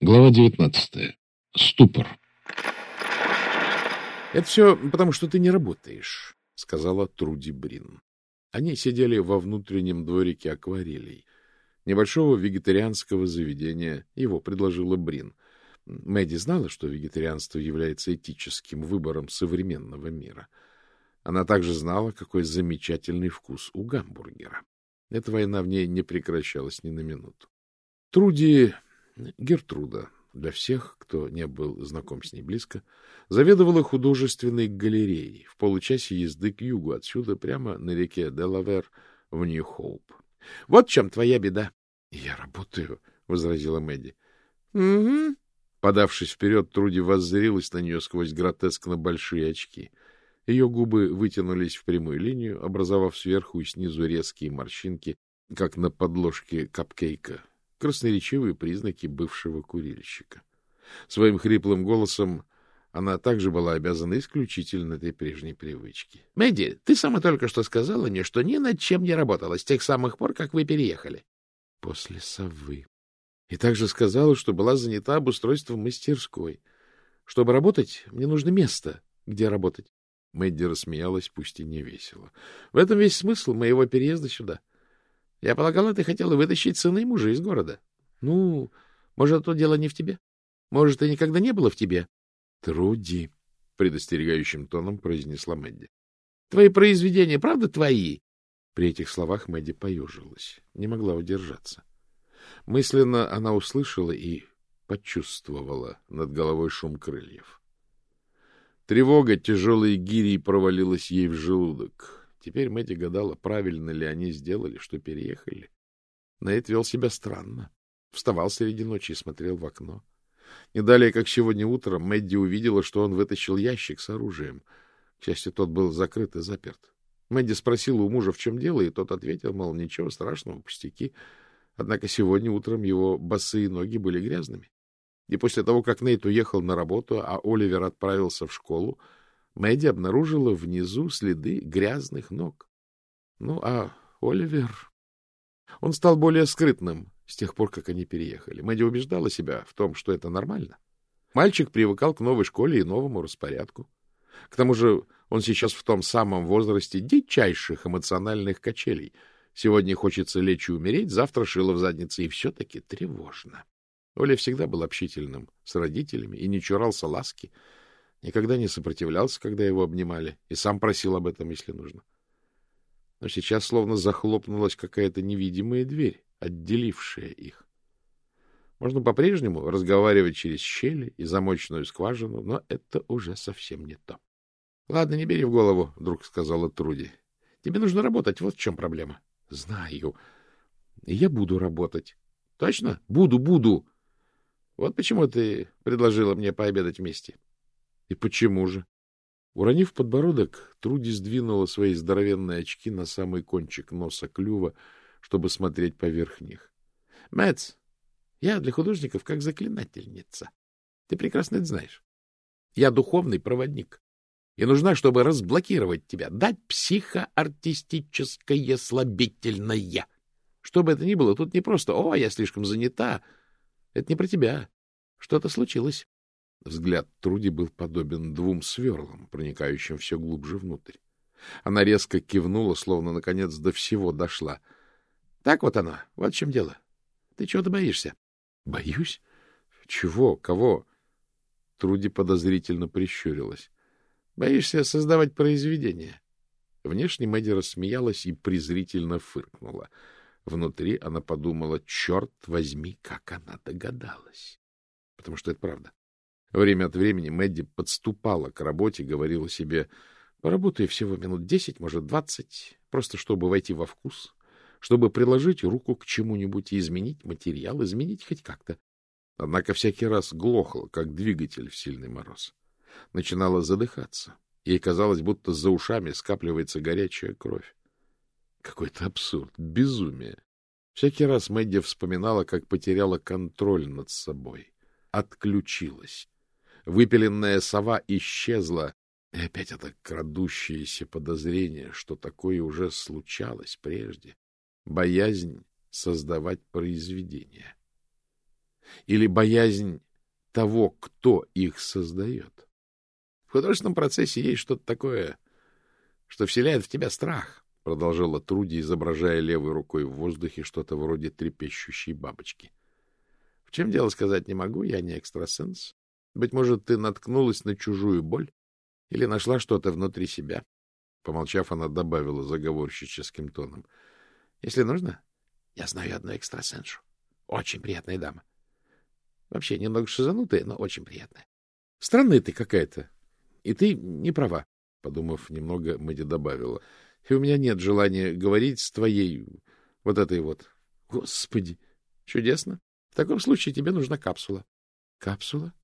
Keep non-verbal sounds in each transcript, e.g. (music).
Глава 19. Ступор. Это все потому, что ты не работаешь, сказала Труди Брин. Они сидели во внутреннем дворике акварелей, небольшого вегетарианского заведения, его предложила Брин. Мэдди знала, что вегетарианство является этическим выбором современного мира. Она также знала, какой замечательный вкус у гамбургера. Эта война в ней не прекращалась ни на минуту. Труди Гертруда, для всех, кто не был знаком с ней близко, заведовала художественной галереей в получасе езды к югу отсюда, прямо на реке Делавер в Нью-Хоуп. — Вот в чем твоя беда. — Я работаю, — возразила Мэдди. — Угу. Подавшись вперед, Труди воззрилась на нее сквозь гротескно большие очки. Ее губы вытянулись в прямую линию, образовав сверху и снизу резкие морщинки, как на подложке капкейка, красноречивые признаки бывшего курильщика. Своим хриплым голосом она также была обязана исключительно этой прежней привычке. — Мэдди, ты сама только что сказала мне, что ни над чем не работала с тех самых пор, как вы переехали. — После совы. И также сказала, что была занята обустройством мастерской. Чтобы работать, мне нужно место, где работать. Мэдди рассмеялась, пусть и не весело. — В этом весь смысл моего переезда сюда. Я полагала, ты хотела вытащить сына и мужа из города. Ну, может, то дело не в тебе? Может, и никогда не было в тебе? — Труди, — предостерегающим тоном произнесла Мэдди. — Твои произведения, правда, твои? При этих словах Мэдди поежилась, не могла удержаться. Мысленно она услышала и почувствовала над головой шум крыльев. Тревога тяжелой гирей провалилась ей в желудок. Теперь Мэдди гадала, правильно ли они сделали, что переехали. Нейт вел себя странно. Вставал среди ночи и смотрел в окно. Не далее, как сегодня утром, Мэдди увидела, что он вытащил ящик с оружием. К счастью, тот был закрыт и заперт. Мэдди спросила у мужа, в чем дело, и тот ответил, мол, ничего страшного, пустяки. Однако сегодня утром его босые ноги были грязными. И после того, как Нейт уехал на работу, а Оливер отправился в школу, Мэдди обнаружила внизу следы грязных ног. Ну, а Оливер... Он стал более скрытным с тех пор, как они переехали. Мэдди убеждала себя в том, что это нормально. Мальчик привыкал к новой школе и новому распорядку. К тому же он сейчас в том самом возрасте дичайших эмоциональных качелей. Сегодня хочется лечь и умереть, завтра шило в заднице, и все-таки тревожно. Оля всегда был общительным с родителями и не чурался ласки, Никогда не сопротивлялся, когда его обнимали, и сам просил об этом, если нужно. Но сейчас словно захлопнулась какая-то невидимая дверь, отделившая их. Можно по-прежнему разговаривать через щели и замочную скважину, но это уже совсем не то. — Ладно, не бери в голову, — вдруг сказала Труди. — Тебе нужно работать, вот в чем проблема. — Знаю. Я буду работать. — Точно? Буду, буду. Вот почему ты предложила мне пообедать вместе. — и почему же? Уронив подбородок, Труди сдвинула свои здоровенные очки на самый кончик носа клюва, чтобы смотреть поверх них. — Мэтс, я для художников как заклинательница. Ты прекрасно это знаешь. Я духовный проводник. И нужна, чтобы разблокировать тебя, дать психоартистическое слабительное. Что бы это ни было, тут не просто «О, я слишком занята». Это не про тебя. Что-то случилось. Взгляд Труди был подобен двум сверлам, проникающим все глубже внутрь. Она резко кивнула, словно, наконец, до всего дошла. — Так вот оно, вот в чем дело. Ты чего-то боишься? — Боюсь? Чего? Кого? Труди подозрительно прищурилась. — Боишься создавать произведение? Внешне Мэдди рассмеялась и презрительно фыркнула. Внутри она подумала, черт возьми, как она догадалась. Потому что это правда. Время от времени Мэдди подступала к работе, говорила себе, поработаю всего минут десять, может, двадцать, просто чтобы войти во вкус, чтобы приложить руку к чему-нибудь и изменить материал, изменить хоть как-то. Однако всякий раз глохла, как двигатель в сильный мороз. Начинала задыхаться. Ей казалось, будто за ушами скапливается горячая кровь. Какой-то абсурд, безумие. Всякий раз Мэдди вспоминала, как потеряла контроль над собой, отключилась Выпиленная сова исчезла, и опять это крадущееся подозрение, что такое уже случалось прежде. Боязнь создавать произведение. Или боязнь того, кто их создает? В художественном процессе есть что-то такое, что вселяет в тебя страх, — продолжала Труди, изображая левой рукой в воздухе что-то вроде трепещущей бабочки. — В чем дело, сказать не могу, я не экстрасенс. Быть может, ты наткнулась на чужую боль или нашла что-то внутри себя. Помолчав, она добавила заговорщическим тоном. — Если нужно, я знаю одну экстрасеншу. Очень приятная дама. Вообще немного шизанутая, но очень приятная. Странная ты какая-то. И ты не права, — подумав немного, Мэдди добавила. И у меня нет желания говорить с твоей вот этой вот. Господи, чудесно. В таком случае тебе нужна капсула. Капсула?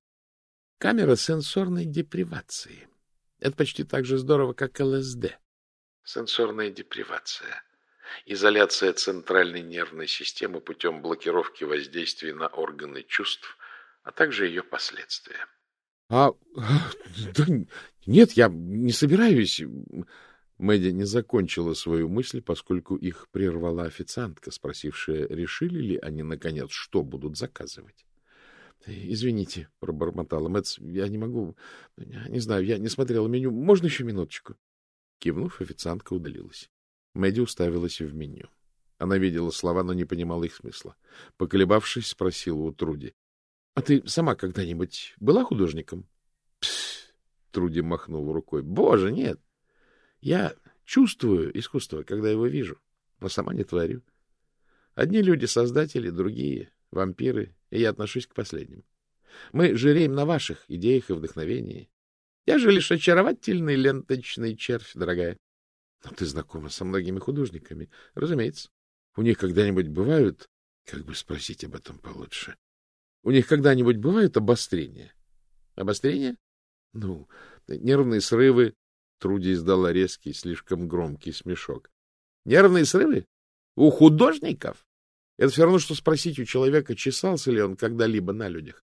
Камера сенсорной депривации. Это почти так же здорово, как ЛСД. Сенсорная депривация. Изоляция центральной нервной системы путем блокировки воздействия на органы чувств, а также ее последствия. — А, да нет, я не собираюсь... Мэдди не закончила свою мысль, поскольку их прервала официантка, спросившая, решили ли они, наконец, что будут заказывать. — Извините, — пробормотала Мэтс, — я не могу... Не знаю, я не смотрела меню. Можно еще минуточку? Кивнув, официантка удалилась. Мэдди уставилась в меню. Она видела слова, но не понимала их смысла. Поколебавшись, спросила у Труди. — А ты сама когда-нибудь была художником? — Труди махнул рукой. — Боже, нет! Я чувствую искусство, когда его вижу, но сама не творю. Одни люди — создатели, другие — вампиры, и я отношусь к последним. Мы жиреем на ваших идеях и вдохновении. Я же лишь очаровательный ленточный червь, дорогая. Но ты знакома со многими художниками, разумеется. У них когда-нибудь бывают... Как бы спросить об этом получше? У них когда-нибудь бывают обострения? Обострения? Ну, нервные срывы. Труди издала резкий, слишком громкий смешок. Нервные срывы? У художников? Это все равно, что спросить у человека, чесался ли он когда-либо на людях.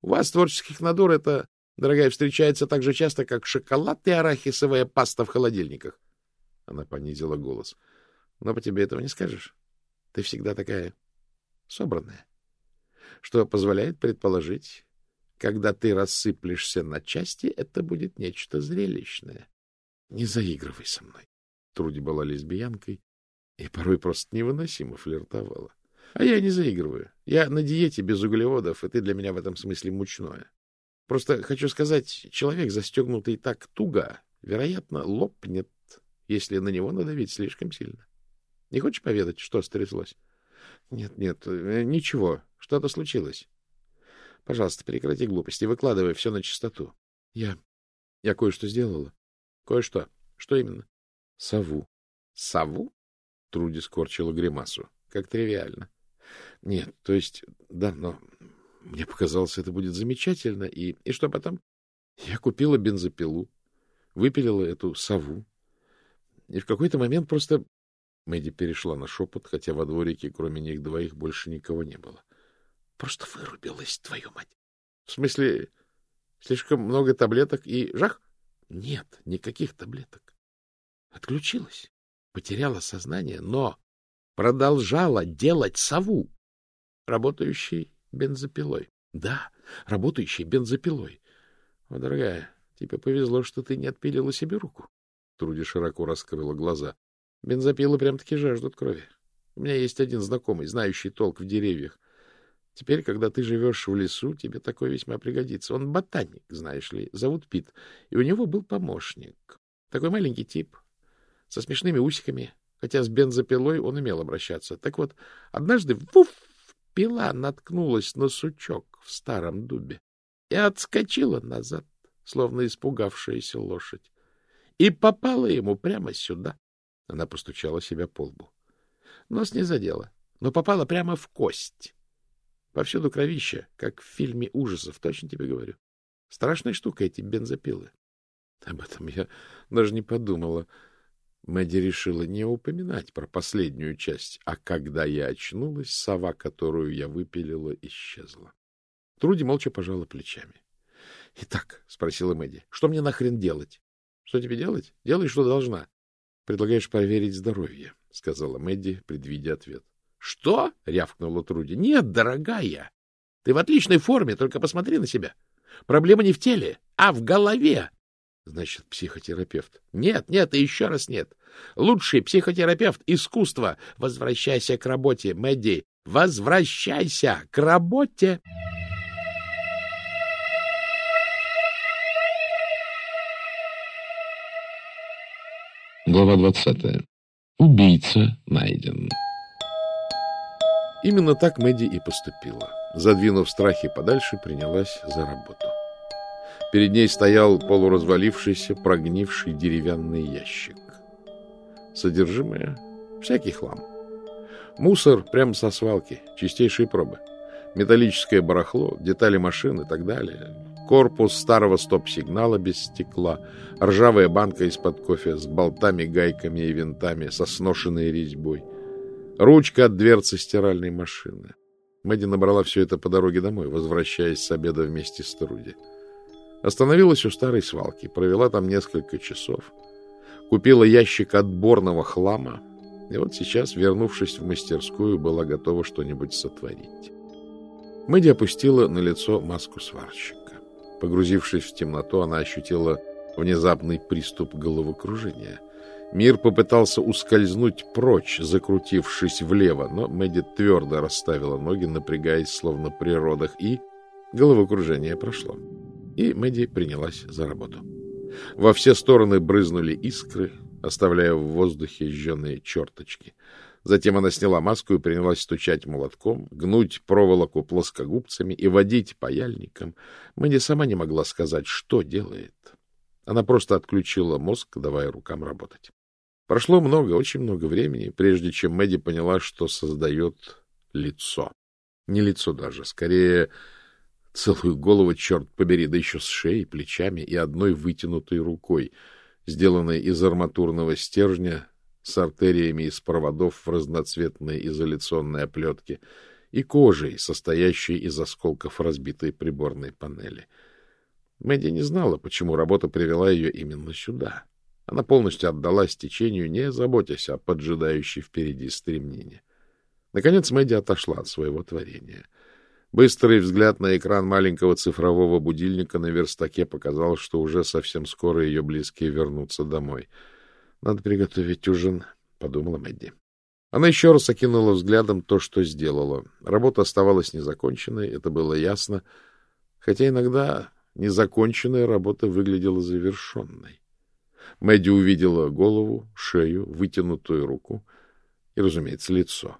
У вас, творческих надур, это, дорогая, встречается так же часто, как шоколад и арахисовая паста в холодильниках. Она понизила голос. Но по тебе этого не скажешь. Ты всегда такая собранная. Что позволяет предположить, когда ты рассыплешься на части, это будет нечто зрелищное. Не заигрывай со мной. Труди была лесбиянкой и порой просто невыносимо флиртовала. А я не заигрываю. Я на диете без углеводов, и ты для меня в этом смысле мучное. Просто хочу сказать, человек, застегнутый так туго, вероятно, лопнет если на него надавить слишком сильно. Не хочешь поведать, что стряслось? Нет, нет, э, ничего. Что-то случилось. Пожалуйста, прекрати глупости, выкладывай все на чистоту. Я... я кое-что сделала. Кое-что. Что именно? Сову. Сову? Труди скорчила гримасу. Как тривиально. Нет, то есть, да, но мне показалось, это будет замечательно. И, и что потом? Я купила бензопилу, выпилила эту сову, и в какой-то момент просто... Мэдди перешла на шепот, хотя во дворике, кроме них двоих, больше никого не было. Просто вырубилась, твою мать. В смысле, слишком много таблеток и жах? Нет, никаких таблеток. Отключилась, потеряла сознание, но продолжала делать сову, работающей бензопилой. Да, работающей бензопилой. О, дорогая, тебе повезло, что ты не отпилила себе руку. Труди широко раскрыла глаза. Бензопилы прям-таки жаждут крови. У меня есть один знакомый, знающий толк в деревьях. Теперь, когда ты живешь в лесу, тебе такое весьма пригодится. Он ботаник, знаешь ли, зовут Пит. И у него был помощник. Такой маленький тип, со смешными усиками, хотя с бензопилой он умел обращаться. Так вот, однажды, вуф, пила наткнулась на сучок в старом дубе и отскочила назад, словно испугавшаяся лошадь и попала ему прямо сюда. Она постучала себя по лбу. Нос не задела, но попала прямо в кость. Повсюду кровища, как в фильме ужасов, точно тебе говорю. Страшная штука эти бензопилы. Об этом я даже не подумала. Мэдди решила не упоминать про последнюю часть, а когда я очнулась, сова, которую я выпилила, исчезла. Труди молча пожала плечами. — Итак, — спросила Мэдди, — что мне нахрен делать? Что тебе делать? Делай, что должна. Предлагаешь проверить здоровье, — сказала Мэдди, предвидя ответ. — Что? — рявкнула Труди. — Нет, дорогая. Ты в отличной форме, только посмотри на себя. Проблема не в теле, а в голове. Значит, психотерапевт. Нет, нет и еще раз нет. Лучший психотерапевт искусства. Возвращайся к работе, Мэдди. Возвращайся к работе. Глава 20. Убийца найден. Именно так Мэдди и поступила. Задвинув страхи подальше, принялась за работу. Перед ней стоял полуразвалившийся, прогнивший деревянный ящик. Содержимое — всякий хлам. Мусор прямо со свалки, чистейшие пробы. Металлическое барахло, детали машин и так далее. Корпус старого стоп-сигнала без стекла, ржавая банка из-под кофе с болтами, гайками и винтами, со сношенной резьбой, ручка от дверцы стиральной машины. Мэдди набрала все это по дороге домой, возвращаясь с обеда вместе с Труди. Остановилась у старой свалки, провела там несколько часов, купила ящик отборного хлама, и вот сейчас, вернувшись в мастерскую, была готова что-нибудь сотворить. Мэдди опустила на лицо маску сварщика. Погрузившись в темноту, она ощутила внезапный приступ головокружения. Мир попытался ускользнуть прочь, закрутившись влево, но Мэдди твердо расставила ноги, напрягаясь, словно при родах, и головокружение прошло. И Мэдди принялась за работу. Во все стороны брызнули искры, оставляя в воздухе жженые черточки — Затем она сняла маску и принялась стучать молотком, гнуть проволоку плоскогубцами и водить паяльником. Мэнди сама не могла сказать, что делает. Она просто отключила мозг, давая рукам работать. Прошло много, очень много времени, прежде чем Мэдди поняла, что создает лицо. Не лицо даже, скорее целую голову, черт побери, да еще с шеей, плечами и одной вытянутой рукой, сделанной из арматурного стержня с артериями из проводов в разноцветной изоляционной оплетке и кожей, состоящей из осколков разбитой приборной панели. Мэдди не знала, почему работа привела ее именно сюда. Она полностью отдалась течению, не заботясь о поджидающей впереди стремнине. Наконец Мэдди отошла от своего творения. Быстрый взгляд на экран маленького цифрового будильника на верстаке показал, что уже совсем скоро ее близкие вернутся домой — надо приготовить ужин, — подумала Мэдди. Она еще раз окинула взглядом то, что сделала. Работа оставалась незаконченной, это было ясно, хотя иногда незаконченная работа выглядела завершенной. Мэдди увидела голову, шею, вытянутую руку и, разумеется, лицо.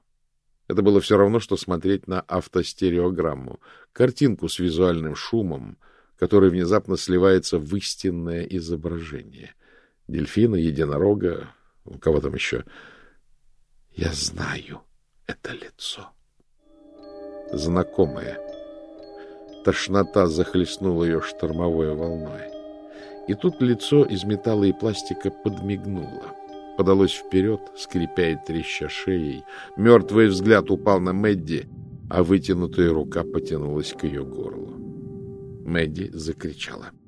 Это было все равно, что смотреть на автостереограмму, картинку с визуальным шумом, который внезапно сливается в истинное изображение — дельфина, единорога, у кого там еще. Я знаю это лицо. Знакомое. Тошнота захлестнула ее штормовой волной. И тут лицо из металла и пластика подмигнуло. Подалось вперед, скрипя и треща шеей. Мертвый взгляд упал на Мэдди, а вытянутая рука потянулась к ее горлу. Мэдди закричала. —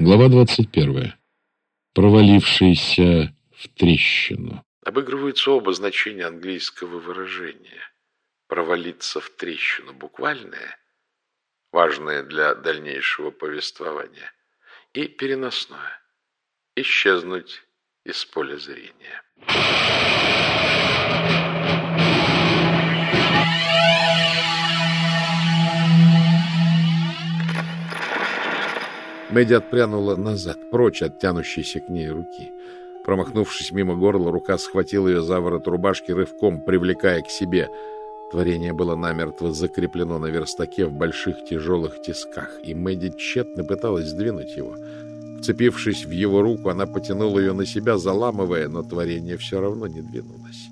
Глава 21. Провалившийся в трещину. Обыгрываются оба значения английского выражения. Провалиться в трещину буквальное, важное для дальнейшего повествования, и переносное — исчезнуть из поля зрения. Мэдди отпрянула назад, прочь от тянущейся к ней руки. Промахнувшись мимо горла, рука схватила ее за ворот рубашки, рывком привлекая к себе. Творение было намертво закреплено на верстаке в больших тяжелых тисках, и Мэдди тщетно пыталась сдвинуть его. Вцепившись в его руку, она потянула ее на себя, заламывая, но творение все равно не двинулось.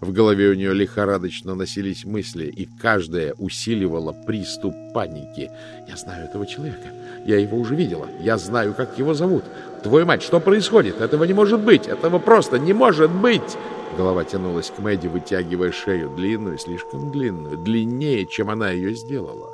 В голове у нее лихорадочно носились мысли, и каждая усиливала приступ паники. «Я знаю этого человека. Я его уже видела. Я знаю, как его зовут. Твою мать, что происходит? Этого не может быть. Этого просто не может быть!» Голова тянулась к Мэдди, вытягивая шею, длинную, слишком длинную, длиннее, чем она ее сделала.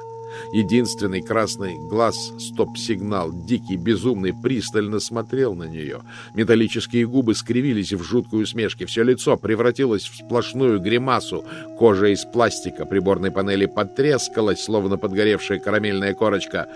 Единственный красный глаз, стоп-сигнал, дикий, безумный, пристально смотрел на нее. Металлические губы скривились в жуткую усмешке. Все лицо превратилось в сплошную гримасу. Кожа из пластика приборной панели потрескалась, словно подгоревшая карамельная корочка.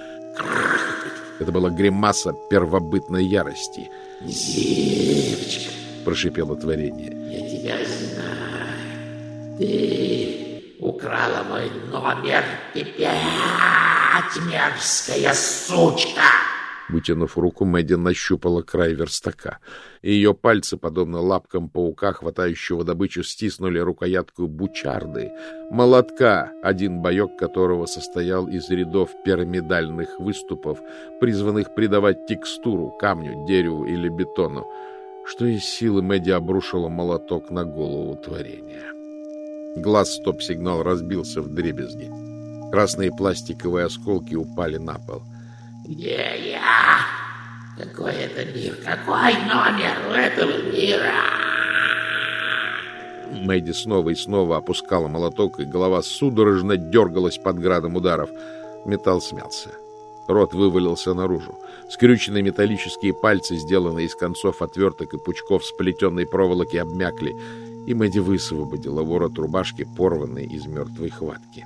Это была гримаса первобытной ярости. «Зипочка!» — прошипело творение. «Я тебя знаю. Ты украла мой номер. Опять мерзкая сучка!» Вытянув руку, Мэдди нащупала край верстака. Ее пальцы, подобно лапкам паука, хватающего добычу, стиснули рукоятку бучарды, молотка, один боек которого состоял из рядов пирамидальных выступов, призванных придавать текстуру камню, дереву или бетону. Что из силы Мэдди обрушила молоток на голову творения. Глаз стоп-сигнал разбился в дребезги. Красные пластиковые осколки упали на пол — где я? Какой это мир? Какой номер этого мира? Мэйди снова и снова опускала молоток, и голова судорожно дергалась под градом ударов. Металл смялся. Рот вывалился наружу. Скрюченные металлические пальцы, сделанные из концов отверток и пучков сплетенной проволоки, обмякли, и Мэдди высвободила ворот рубашки, порванной из мертвой хватки.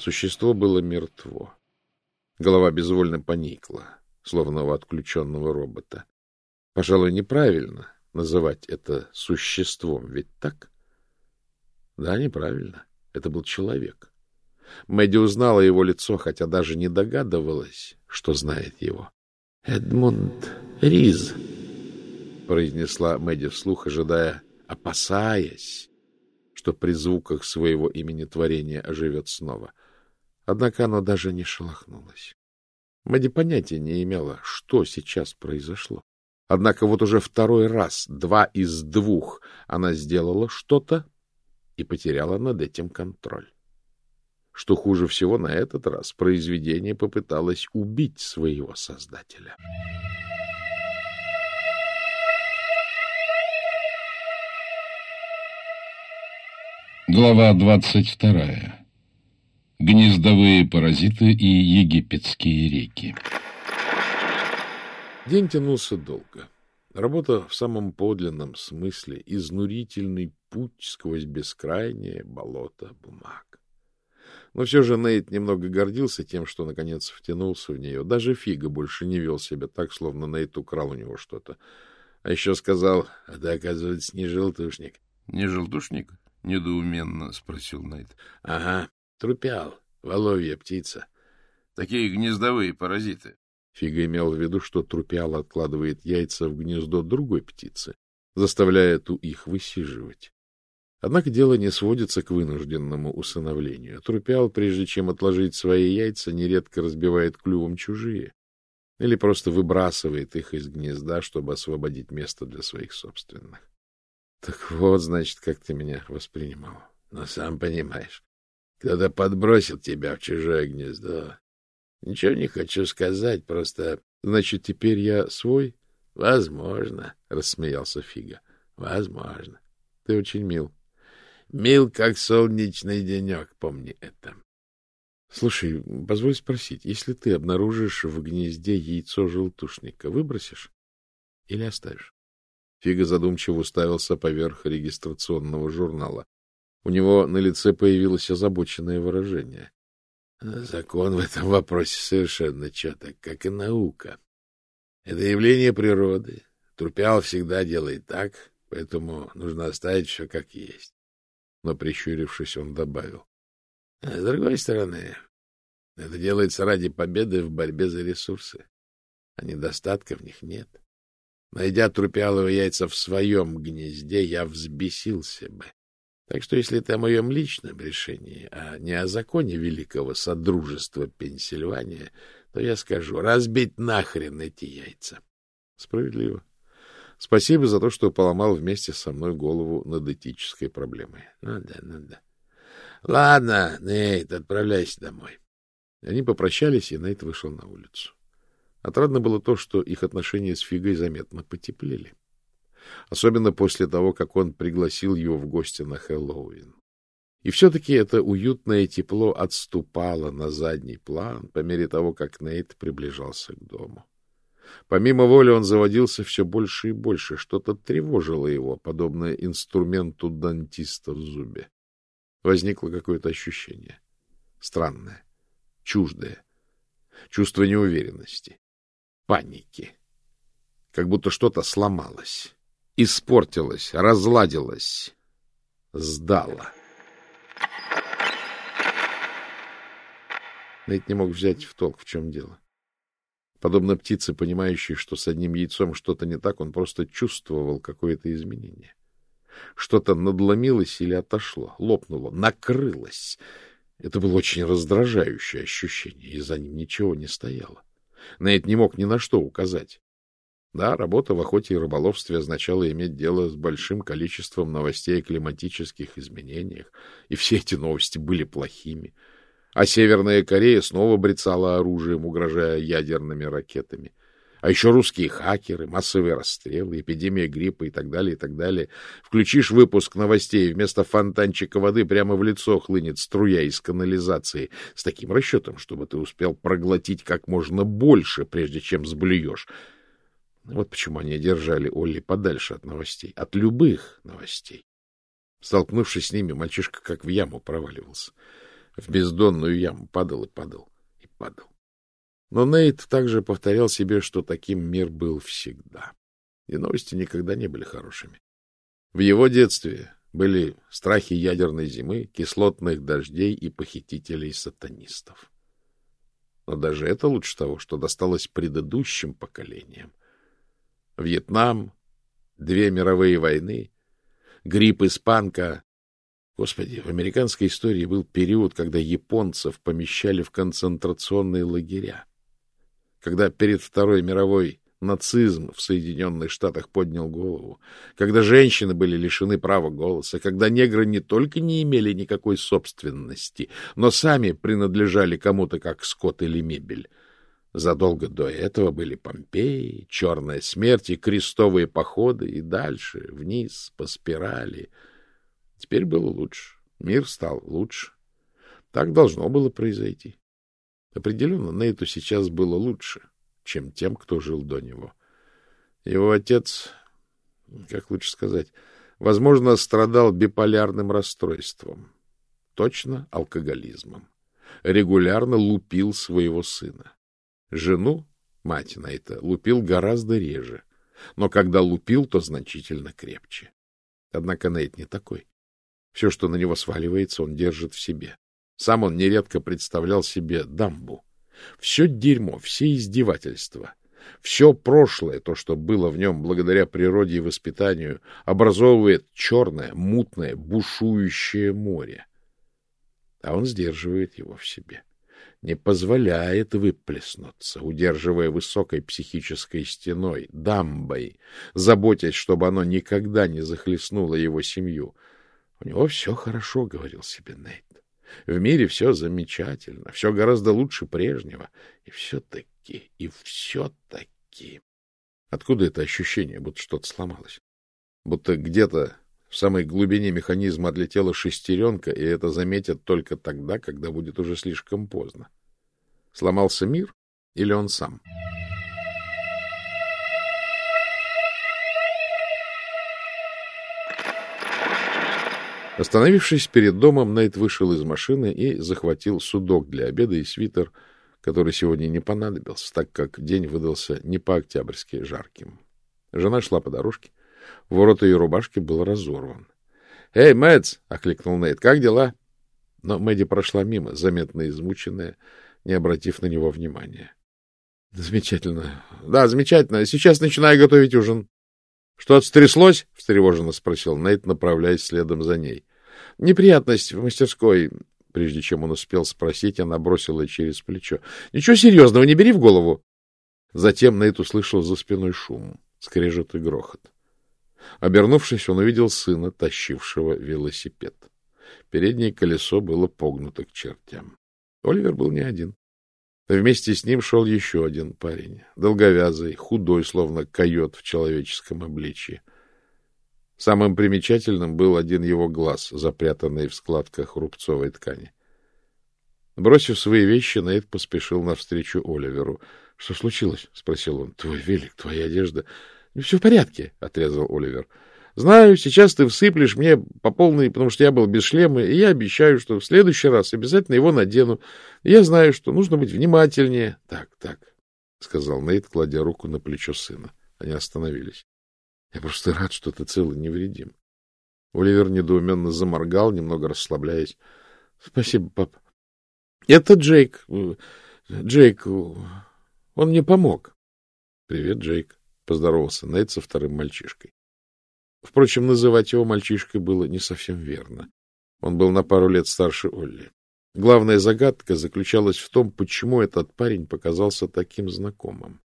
Существо было мертво. Голова безвольно поникла, словно у отключенного робота. Пожалуй, неправильно называть это существом, ведь так? Да, неправильно. Это был человек. Мэдди узнала его лицо, хотя даже не догадывалась, что знает его. — Эдмунд Риз, — произнесла Мэдди вслух, ожидая, опасаясь, что при звуках своего имени творения оживет снова. Однако оно даже не шелохнулось. Мэдди понятия не имела, что сейчас произошло. Однако вот уже второй раз, два из двух, она сделала что-то и потеряла над этим контроль. Что хуже всего, на этот раз произведение попыталось убить своего создателя. Глава двадцать вторая гнездовые паразиты и египетские реки. День тянулся долго. Работа в самом подлинном смысле — изнурительный путь сквозь бескрайнее болото бумаг. Но все же Нейт немного гордился тем, что наконец втянулся в нее. Даже Фига больше не вел себя так, словно Нейт украл у него что-то. А еще сказал, а ты, оказывается, не желтушник. — Не желтушник? — недоуменно спросил Нейт. — Ага, Трупял, воловья птица. Такие гнездовые паразиты. Фига имел в виду, что трупял откладывает яйца в гнездо другой птицы, заставляя ту их высиживать. Однако дело не сводится к вынужденному усыновлению. Трупял, прежде чем отложить свои яйца, нередко разбивает клювом чужие или просто выбрасывает их из гнезда, чтобы освободить место для своих собственных. Так вот, значит, как ты меня воспринимал. Но сам понимаешь, кто-то подбросил тебя в чужое гнездо. Ничего не хочу сказать, просто... Значит, теперь я свой? Возможно, — рассмеялся Фига. Возможно. Ты очень мил. Мил, как солнечный денек, помни это. Слушай, позволь спросить, если ты обнаружишь в гнезде яйцо желтушника, выбросишь или оставишь? Фига задумчиво уставился поверх регистрационного журнала. У него на лице появилось озабоченное выражение. Закон в этом вопросе совершенно четок, как и наука. Это явление природы. Трупял всегда делает так, поэтому нужно оставить все как есть. Но, прищурившись, он добавил. А с другой стороны, это делается ради победы в борьбе за ресурсы, а недостатка в них нет. Найдя трупялого яйца в своем гнезде, я взбесился бы. Так что если ты о моем личном решении, а не о законе Великого Содружества Пенсильвания, то я скажу, разбить нахрен эти яйца. Справедливо. Спасибо за то, что поломал вместе со мной голову над этической проблемой. Ну да, ну да. Ладно, Нейт, отправляйся домой. Они попрощались, и Нейт вышел на улицу. Отрадно было то, что их отношения с Фигой заметно потеплели особенно после того, как он пригласил его в гости на Хэллоуин. И все-таки это уютное тепло отступало на задний план по мере того, как Нейт приближался к дому. Помимо воли он заводился все больше и больше, что-то тревожило его, подобное инструменту дантиста в зубе. Возникло какое-то ощущение. Странное, чуждое. Чувство неуверенности, паники. Как будто что-то сломалось, испортилось, разладилось, сдало. Нейт не мог взять в толк, в чем дело. Подобно птице, понимающей, что с одним яйцом что-то не так, он просто чувствовал какое-то изменение. Что-то надломилось или отошло, лопнуло, накрылось. Это было очень раздражающее ощущение, и за ним ничего не стояло. Нейт не мог ни на что указать. Да, работа в охоте и рыболовстве означала иметь дело с большим количеством новостей о климатических изменениях, и все эти новости были плохими — а Северная Корея снова брецала оружием, угрожая ядерными ракетами. А еще русские хакеры, массовые расстрелы, эпидемия гриппа и так далее, и так далее. Включишь выпуск новостей, вместо фонтанчика воды прямо в лицо хлынет струя из канализации, с таким расчетом, чтобы ты успел проглотить как можно больше, прежде чем сблюешь. Вот почему они держали Олли подальше от новостей, от любых новостей. Столкнувшись с ними, мальчишка как в яму проваливался в бездонную яму, падал и падал и падал. Но Нейт также повторял себе, что таким мир был всегда. И новости никогда не были хорошими. В его детстве были страхи ядерной зимы, кислотных дождей и похитителей-сатанистов. Но даже это лучше того, что досталось предыдущим поколениям. Вьетнам, две мировые войны, грипп испанка, Господи, в американской истории был период, когда японцев помещали в концентрационные лагеря. Когда перед Второй мировой нацизм в Соединенных Штатах поднял голову, когда женщины были лишены права голоса, когда негры не только не имели никакой собственности, но сами принадлежали кому-то как скот или мебель. Задолго до этого были Помпеи, Черная смерть и крестовые походы, и дальше, вниз, по спирали — Теперь было лучше. Мир стал лучше. Так должно было произойти. Определенно, Нейту сейчас было лучше, чем тем, кто жил до него. Его отец, как лучше сказать, возможно, страдал биполярным расстройством. Точно алкоголизмом. Регулярно лупил своего сына. Жену, мать Нейта, лупил гораздо реже. Но когда лупил, то значительно крепче. Однако Нейт не такой. Все, что на него сваливается, он держит в себе. Сам он нередко представлял себе дамбу. Все дерьмо, все издевательства, все прошлое, то, что было в нем благодаря природе и воспитанию, образовывает черное, мутное, бушующее море. А он сдерживает его в себе, не позволяет выплеснуться, удерживая высокой психической стеной, дамбой, заботясь, чтобы оно никогда не захлестнуло его семью — у него все хорошо, — говорил себе Нейт. В мире все замечательно, все гораздо лучше прежнего. И все-таки, и все-таки... Откуда это ощущение, будто что-то сломалось? Будто где-то в самой глубине механизма отлетела шестеренка, и это заметят только тогда, когда будет уже слишком поздно. Сломался мир или он сам? — Остановившись перед домом, Нейт вышел из машины и захватил судок для обеда и свитер, который сегодня не понадобился, так как день выдался не по-октябрьски жарким. Жена шла по дорожке. Ворот ее рубашки был разорван. — Эй, Мэтс! — окликнул Нейт. — Как дела? Но Мэдди прошла мимо, заметно измученная, не обратив на него внимания. — Замечательно. — Да, замечательно. Сейчас начинаю готовить ужин. — Что-то стряслось? — встревоженно спросил Нейт, направляясь следом за ней. Неприятность в мастерской. Прежде чем он успел спросить, она бросила через плечо. — Ничего серьезного, не бери в голову. Затем Нейт услышал за спиной шум, скрежет и грохот. Обернувшись, он увидел сына, тащившего велосипед. Переднее колесо было погнуто к чертям. Оливер был не один. Вместе с ним шел еще один парень, долговязый, худой, словно койот в человеческом обличье. Самым примечательным был один его глаз, запрятанный в складках рубцовой ткани. Бросив свои вещи, Нейт поспешил навстречу Оливеру. — Что случилось? — спросил он. — Твой велик, твоя одежда. — Все в порядке, — отрезал Оливер. — Знаю, сейчас ты всыплешь мне по полной, потому что я был без шлема, и я обещаю, что в следующий раз обязательно его надену. Я знаю, что нужно быть внимательнее. — Так, так, — сказал Нейт, кладя руку на плечо сына. Они остановились. — Я просто рад, что ты цел и невредим. Оливер недоуменно заморгал, немного расслабляясь. — Спасибо, папа. — Это Джейк. Джейк, он мне помог. — Привет, Джейк, — поздоровался Нейт со вторым мальчишкой. Впрочем, называть его мальчишкой было не совсем верно. Он был на пару лет старше Олли. Главная загадка заключалась в том, почему этот парень показался таким знакомым.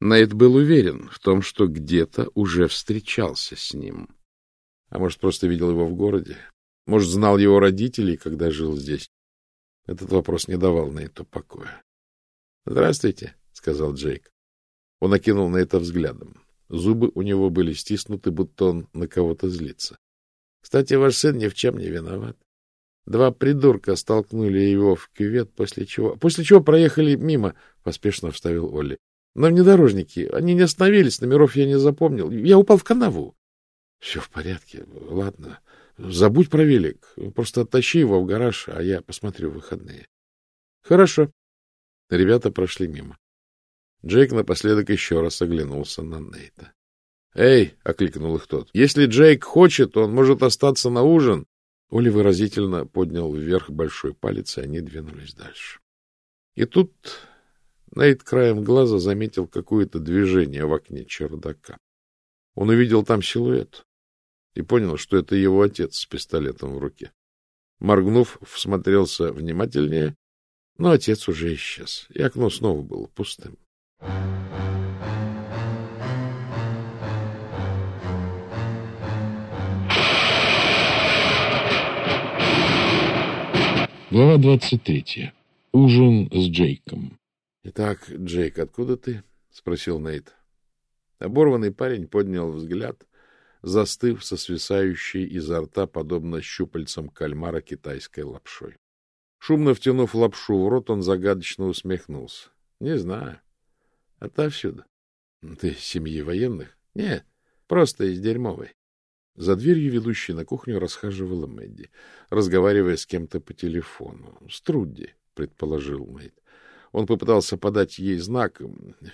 Нейт был уверен в том, что где-то уже встречался с ним. А может, просто видел его в городе? Может, знал его родителей, когда жил здесь? Этот вопрос не давал Нейту покоя. — Здравствуйте, — сказал Джейк. Он окинул на это взглядом. Зубы у него были стиснуты, будто он на кого-то злится. — Кстати, ваш сын ни в чем не виноват. Два придурка столкнули его в кювет, после чего... После чего проехали мимо, — поспешно вставил Олли. — Но внедорожники, они не остановились, номеров я не запомнил. Я упал в канаву. — Все в порядке, ладно. Забудь про велик. Просто оттащи его в гараж, а я посмотрю выходные. — Хорошо. Ребята прошли мимо. Джейк напоследок еще раз оглянулся на Нейта. — Эй! — окликнул их тот. — Если Джейк хочет, он может остаться на ужин. Оли выразительно поднял вверх большой палец, и они двинулись дальше. И тут Нейт краем глаза заметил какое-то движение в окне чердака. Он увидел там силуэт и понял, что это его отец с пистолетом в руке. Моргнув, всмотрелся внимательнее, но отец уже исчез, и окно снова было пустым. Глава двадцать третья. Ужин с Джейком. — Итак, Джейк, откуда ты? — спросил Нейт. Оборванный парень поднял взгляд застыв со свисающей изо рта, подобно щупальцам кальмара китайской лапшой. Шумно втянув лапшу в рот, он загадочно усмехнулся. — Не знаю. Отовсюду. — Ты из семьи военных? — Не, просто из дерьмовой. За дверью, ведущей на кухню, расхаживала Мэдди, разговаривая с кем-то по телефону. — С Трудди, — предположил Нейт. Он попытался подать ей знак,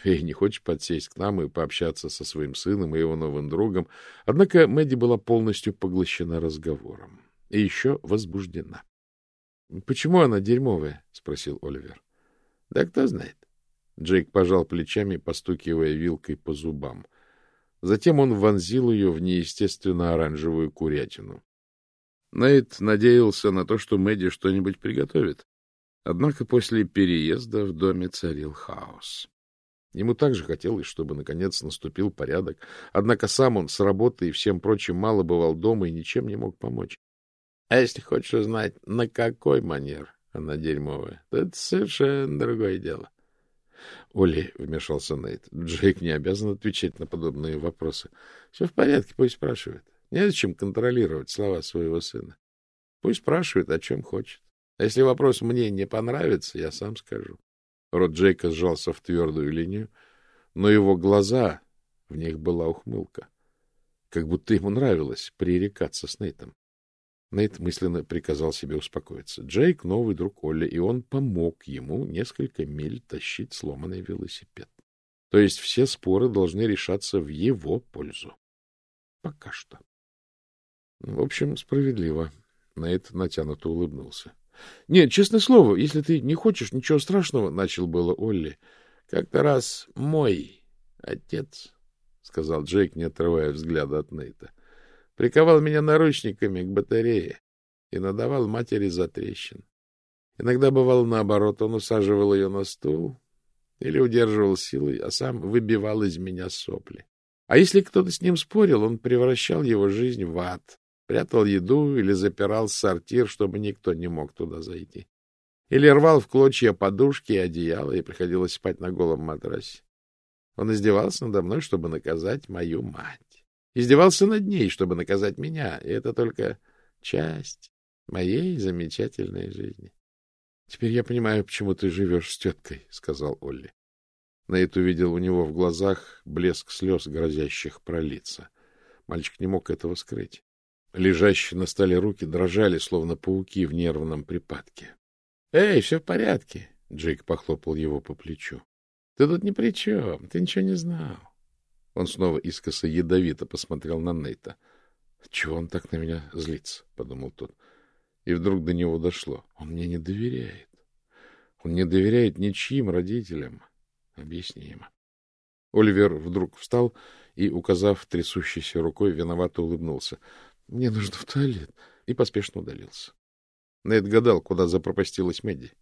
ей не хочешь подсесть к нам и пообщаться со своим сыном и его новым другом. Однако Мэдди была полностью поглощена разговором и еще возбуждена. — Почему она дерьмовая? — спросил Оливер. — Да кто знает. Джейк пожал плечами, постукивая вилкой по зубам. Затем он вонзил ее в неестественно оранжевую курятину. Нейт надеялся на то, что Мэдди что-нибудь приготовит. Однако после переезда в доме царил хаос. Ему также хотелось, чтобы, наконец, наступил порядок. Однако сам он с работы и всем прочим мало бывал дома и ничем не мог помочь. А если хочешь узнать, на какой манер она дерьмовая, то это совершенно другое дело. — Оли, — вмешался Нейт, — Джейк не обязан отвечать на подобные вопросы. Все в порядке, пусть спрашивает. Незачем контролировать слова своего сына. Пусть спрашивает, о чем хочет. А если вопрос мне не понравится, я сам скажу. Рот Джейка сжался в твердую линию, но его глаза, в них была ухмылка. Как будто ему нравилось пререкаться с Нейтом. Нейт мысленно приказал себе успокоиться. Джейк — новый друг Олли, и он помог ему несколько миль тащить сломанный велосипед. То есть все споры должны решаться в его пользу. Пока что. В общем, справедливо. Нейт натянуто улыбнулся. — Нет, честное слово, если ты не хочешь, ничего страшного, — начал было Олли. — Как-то раз мой отец, — сказал Джейк, не отрывая взгляда от Нейта, — приковал меня наручниками к батарее и надавал матери за трещин. Иногда бывало наоборот, он усаживал ее на стул или удерживал силой, а сам выбивал из меня сопли. А если кто-то с ним спорил, он превращал его жизнь в ад, прятал еду или запирал сортир, чтобы никто не мог туда зайти. Или рвал в клочья подушки и одеяло, и приходилось спать на голом матрасе. Он издевался надо мной, чтобы наказать мою мать. Издевался над ней, чтобы наказать меня, и это только часть моей замечательной жизни. — Теперь я понимаю, почему ты живешь с теткой, — сказал Олли. Нейт увидел у него в глазах блеск слез, грозящих пролиться. Мальчик не мог этого скрыть. Лежащие на столе руки дрожали, словно пауки в нервном припадке. — Эй, все в порядке! — Джейк похлопал его по плечу. — Ты тут ни при чем, ты ничего не знал. Он снова искоса ядовито посмотрел на Нейта. — Чего он так на меня злится? — подумал тот. И вдруг до него дошло. Он мне не доверяет. Он не доверяет ничьим родителям. Объясни ему. Оливер вдруг встал и, указав трясущейся рукой, виновато улыбнулся. — Мне нужно в туалет. И поспешно удалился. Нейт гадал, куда запропастилась Мэдди.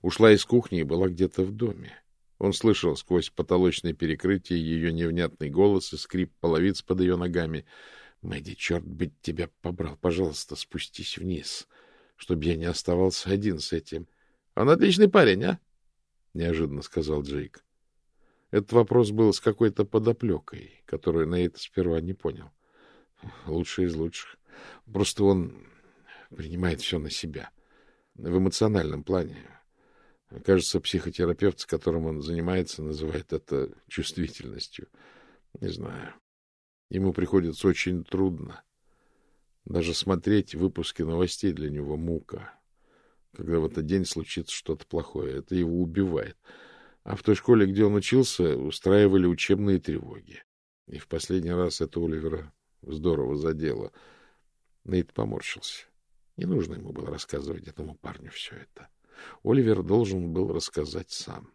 Ушла из кухни и была где-то в доме. Он слышал сквозь потолочное перекрытие ее невнятный голос и скрип половиц под ее ногами. — Мэдди, черт быть тебя побрал, пожалуйста, спустись вниз, чтобы я не оставался один с этим. — Он отличный парень, а? — неожиданно сказал Джейк. Этот вопрос был с какой-то подоплекой, которую Нейт сперва не понял. Лучший из лучших. Просто он принимает все на себя. В эмоциональном плане. Кажется, психотерапевт, с которым он занимается, называет это чувствительностью. Не знаю. Ему приходится очень трудно. Даже смотреть выпуски новостей для него мука. Когда в этот день случится что-то плохое, это его убивает. А в той школе, где он учился, устраивали учебные тревоги. И в последний раз это Оливера здорово задело. Нейт поморщился. Не нужно ему было рассказывать этому парню все это. Оливер должен был рассказать сам.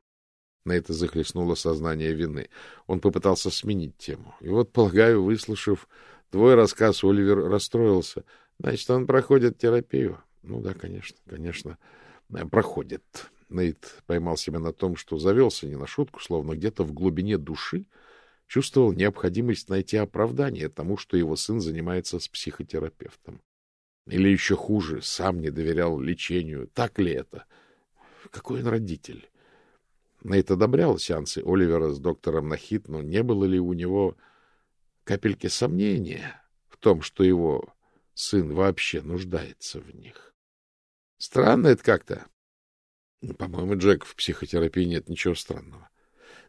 На это захлестнуло сознание вины. Он попытался сменить тему. И вот, полагаю, выслушав твой рассказ, Оливер расстроился. Значит, он проходит терапию. Ну да, конечно, конечно, проходит. Нейт поймал себя на том, что завелся не на шутку, словно где-то в глубине души чувствовал необходимость найти оправдание тому, что его сын занимается с психотерапевтом. Или еще хуже, сам не доверял лечению. Так ли это? Какой он родитель? Нейт одобрял сеансы Оливера с доктором Нахит, но не было ли у него капельки сомнения в том, что его сын вообще нуждается в них? Странно это как-то. По-моему, Джек, в психотерапии нет ничего странного.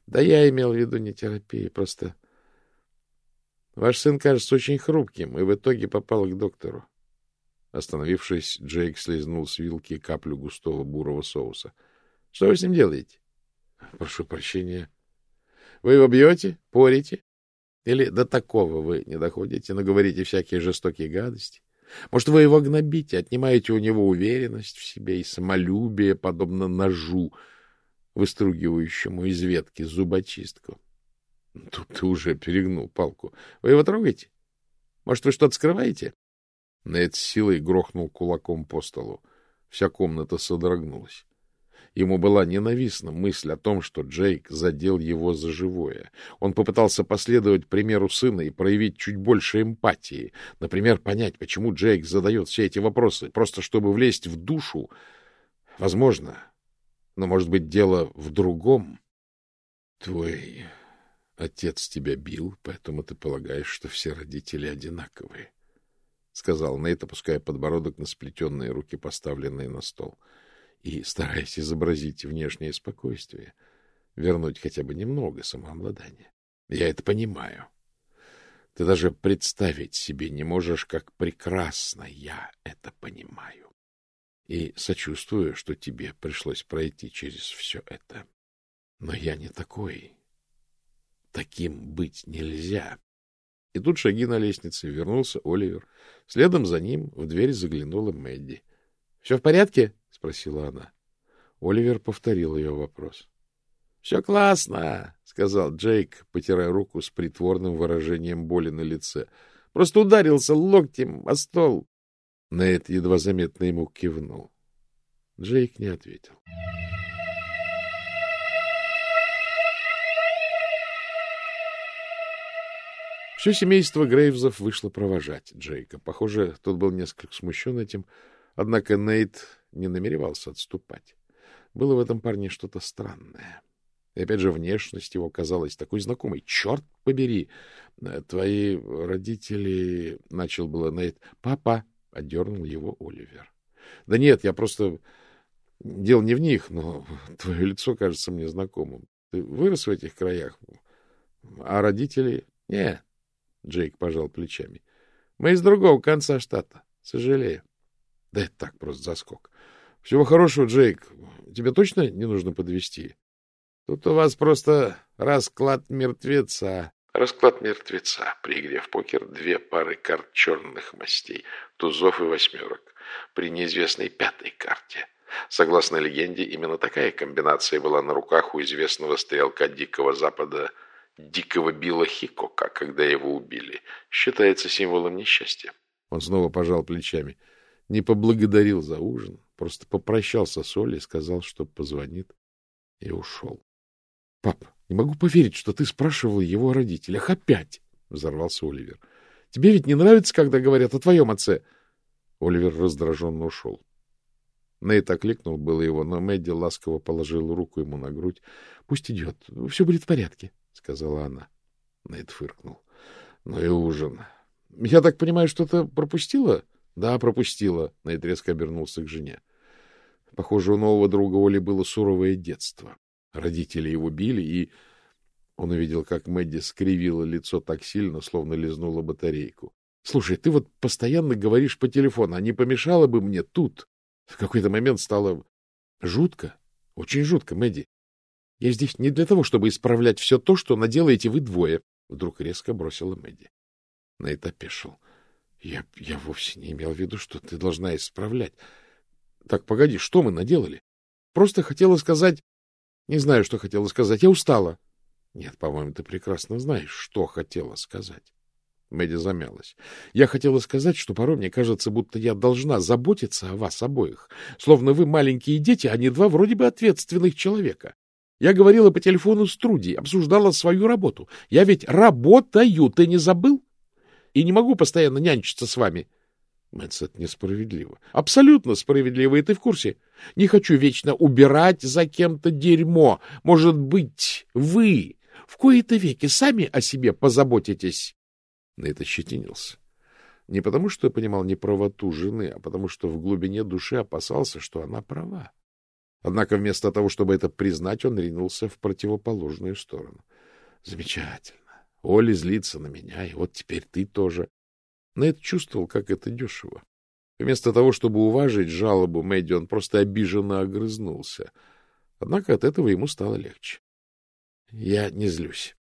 Да я имел в виду не терапию, просто... Ваш сын кажется очень хрупким, и в итоге попал к доктору. Остановившись, Джейк слезнул с вилки каплю густого бурого соуса. — Что вы с ним делаете? — Прошу прощения. — Вы его бьете? Порите? Или до такого вы не доходите, но говорите всякие жестокие гадости? Может, вы его гнобите, отнимаете у него уверенность в себе и самолюбие, подобно ножу, выстругивающему из ветки зубочистку? Тут ты уже перегнул палку. Вы его трогаете? Может, вы что-то скрываете? Нед силой грохнул кулаком по столу. Вся комната содрогнулась. Ему была ненавистна мысль о том, что Джейк задел его за живое. Он попытался последовать примеру сына и проявить чуть больше эмпатии. Например, понять, почему Джейк задает все эти вопросы, просто чтобы влезть в душу. Возможно. Но, может быть, дело в другом? Твой отец тебя бил, поэтому ты полагаешь, что все родители одинаковые сказал Нейт, опуская подбородок на сплетенные руки, поставленные на стол, и стараясь изобразить внешнее спокойствие, вернуть хотя бы немного самообладания. Я это понимаю. Ты даже представить себе не можешь, как прекрасно я это понимаю. И сочувствую, что тебе пришлось пройти через все это. Но я не такой. Таким быть нельзя. И тут шаги на лестнице. Вернулся Оливер. Следом за ним в дверь заглянула Мэдди. — Все в порядке? — спросила она. Оливер повторил ее вопрос. — Все классно, — сказал Джейк, потирая руку с притворным выражением боли на лице. — Просто ударился локтем о стол. Нейт едва заметно ему кивнул. Джейк не ответил. Все семейство Грейвзов вышло провожать Джейка. Похоже, тот был несколько смущен этим, однако Нейт не намеревался отступать. Было в этом парне что-то странное. И опять же, внешность его казалась такой знакомой. Черт побери! Э, твои родители... — начал было Нейт. — Папа! — отдернул его Оливер. — Да нет, я просто... Дело не в них, но (laughs) твое лицо кажется мне знакомым. Ты вырос в этих краях? А родители? — Не, — Джейк пожал плечами. — Мы из другого конца штата. Сожалею. Да это так, просто заскок. Всего хорошего, Джейк. Тебе точно не нужно подвести? Тут у вас просто расклад мертвеца. Расклад мертвеца. При игре в покер две пары карт черных мастей, тузов и восьмерок. При неизвестной пятой карте. Согласно легенде, именно такая комбинация была на руках у известного стрелка Дикого Запада Дикого Билла Хикока, когда его убили. Считается символом несчастья. Он снова пожал плечами. Не поблагодарил за ужин, просто попрощался с Олей, сказал, что позвонит, и ушел. — Пап, не могу поверить, что ты спрашивал его о родителях. Опять! — взорвался Оливер. — Тебе ведь не нравится, когда говорят о твоем отце? Оливер раздраженно ушел. Нейт окликнул было его, но Мэдди ласково положила руку ему на грудь. — Пусть идет. Все будет в порядке, — сказала она. Нейт фыркнул. — Ну и ужин. — Я так понимаю, что-то пропустила? — Да, пропустила. Нейт резко обернулся к жене. Похоже, у нового друга Оли было суровое детство. Родители его били, и он увидел, как Мэдди скривила лицо так сильно, словно лизнула батарейку. — Слушай, ты вот постоянно говоришь по телефону, а не помешало бы мне тут? В какой-то момент стало жутко, очень жутко, Мэдди. Я здесь не для того, чтобы исправлять все то, что наделаете вы двое, — вдруг резко бросила Мэдди. Нейт опешил. Я, я вовсе не имел в виду, что ты должна исправлять. Так, погоди, что мы наделали? Просто хотела сказать... Не знаю, что хотела сказать. Я устала. Нет, по-моему, ты прекрасно знаешь, что хотела сказать. Мэдди замялась. Я хотела сказать, что порой мне кажется, будто я должна заботиться о вас обоих, словно вы маленькие дети, а не два вроде бы ответственных человека. Я говорила по телефону с Труди, обсуждала свою работу. Я ведь работаю, ты не забыл? И не могу постоянно нянчиться с вами. Мэтс, это несправедливо. Абсолютно справедливо, и ты в курсе. Не хочу вечно убирать за кем-то дерьмо. Может быть, вы в кои-то веки сами о себе позаботитесь. Нейт ощетинился. Не потому, что понимал неправоту жены, а потому, что в глубине души опасался, что она права. Однако вместо того, чтобы это признать, он ринулся в противоположную сторону. Замечательно. Оля злится на меня, и вот теперь ты тоже. Нейт чувствовал, как это дешево. Вместо того, чтобы уважить жалобу Мэдди, он просто обиженно огрызнулся. Однако от этого ему стало легче. Я не злюсь.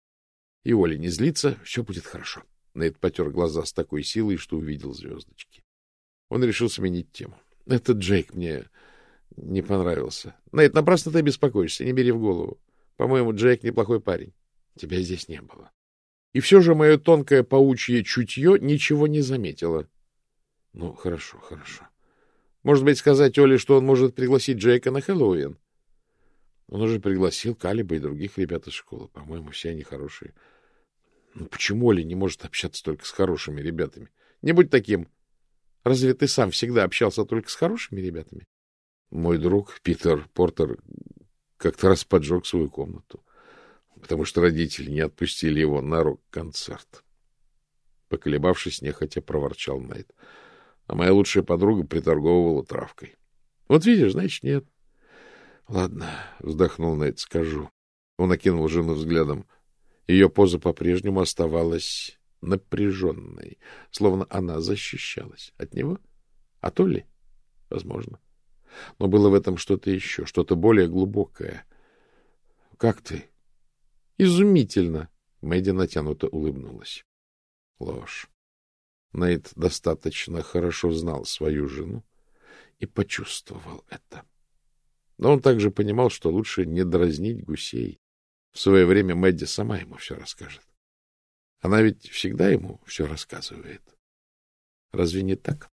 И Оля не злится, все будет хорошо. Нейт потер глаза с такой силой, что увидел звездочки. Он решил сменить тему. Этот Джейк мне не понравился. Нейт, напрасно ты беспокоишься, не бери в голову. По-моему, Джейк неплохой парень. Тебя здесь не было. И все же мое тонкое паучье чутье ничего не заметило. Ну, хорошо, хорошо. Может быть, сказать Оле, что он может пригласить Джейка на Хэллоуин? Он уже пригласил Калиба и других ребят из школы. По-моему, все они хорошие. Ну, почему Оля не может общаться только с хорошими ребятами? Не будь таким. Разве ты сам всегда общался только с хорошими ребятами? Мой друг Питер Портер как-то раз поджег свою комнату, потому что родители не отпустили его на рок-концерт. Поколебавшись, нехотя проворчал Найт. А моя лучшая подруга приторговывала травкой. Вот видишь, значит, нет. Ладно, вздохнул Найт, скажу. Он окинул жену взглядом. Ее поза по-прежнему оставалась напряженной, словно она защищалась. От него? От Оли? Возможно. Но было в этом что-то еще, что-то более глубокое. — Как ты? — Изумительно! — Мэдди натянуто улыбнулась. Ложь. Нейт достаточно хорошо знал свою жену и почувствовал это. Но он также понимал, что лучше не дразнить гусей, в свое время Мэдди сама ему все расскажет. Она ведь всегда ему все рассказывает. Разве не так?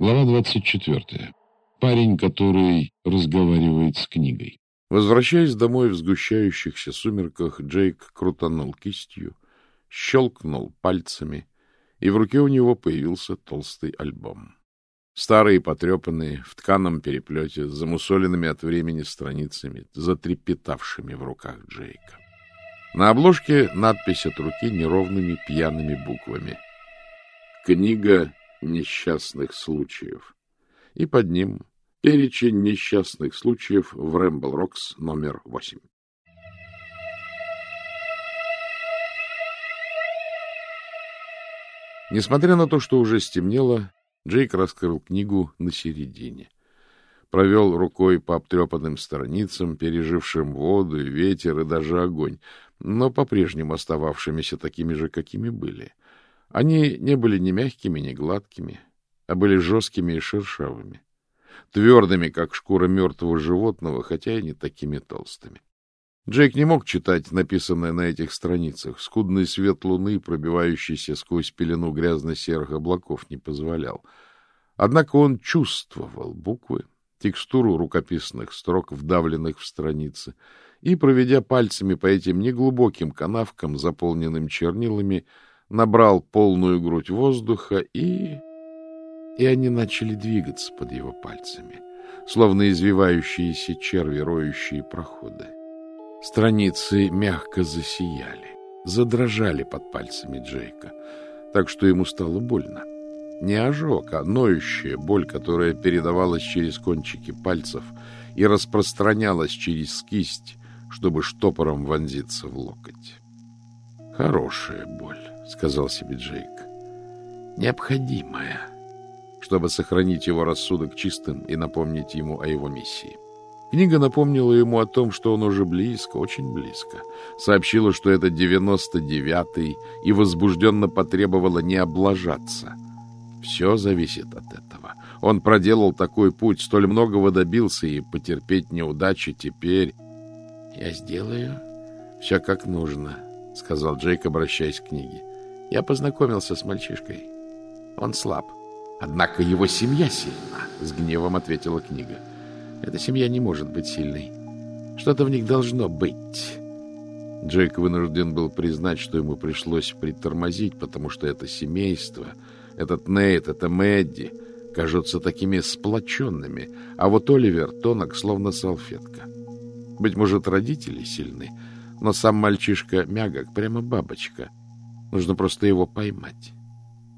Глава 24. Парень, который разговаривает с книгой. Возвращаясь домой в сгущающихся сумерках, Джейк крутанул кистью, щелкнул пальцами и в руке у него появился толстый альбом. Старые, потрепанные, в тканом переплете, с замусоленными от времени страницами, затрепетавшими в руках Джейка. На обложке надпись от руки неровными пьяными буквами. «Книга несчастных случаев». И под ним перечень несчастных случаев в Рэмбл Рокс номер восемь. Несмотря на то, что уже стемнело, Джейк раскрыл книгу на середине. Провел рукой по обтрепанным страницам, пережившим воду ветер и даже огонь, но по-прежнему остававшимися такими же, какими были. Они не были ни мягкими, ни гладкими, а были жесткими и шершавыми, твердыми, как шкура мертвого животного, хотя и не такими толстыми. Джейк не мог читать написанное на этих страницах. Скудный свет луны, пробивающийся сквозь пелену грязно-серых облаков, не позволял. Однако он чувствовал буквы, текстуру рукописных строк, вдавленных в страницы, и, проведя пальцами по этим неглубоким канавкам, заполненным чернилами, набрал полную грудь воздуха, и... и они начали двигаться под его пальцами, словно извивающиеся черви, роющие проходы. Страницы мягко засияли, задрожали под пальцами Джейка, так что ему стало больно. Не ожог, а ноющая боль, которая передавалась через кончики пальцев и распространялась через кисть, чтобы штопором вонзиться в локоть. «Хорошая боль», — сказал себе Джейк. «Необходимая, чтобы сохранить его рассудок чистым и напомнить ему о его миссии». Книга напомнила ему о том, что он уже близко, очень близко. Сообщила, что это девяносто девятый, и возбужденно потребовала не облажаться. Все зависит от этого. Он проделал такой путь, столь многого добился, и потерпеть неудачи теперь... — Я сделаю все как нужно, — сказал Джейк, обращаясь к книге. Я познакомился с мальчишкой. Он слаб. Однако его семья сильна, — с гневом ответила книга. — эта семья не может быть сильной. Что-то в них должно быть. Джейк вынужден был признать, что ему пришлось притормозить, потому что это семейство, этот Нейт, это Мэдди, кажутся такими сплоченными, а вот Оливер тонок, словно салфетка. Быть может, родители сильны, но сам мальчишка мягок, прямо бабочка. Нужно просто его поймать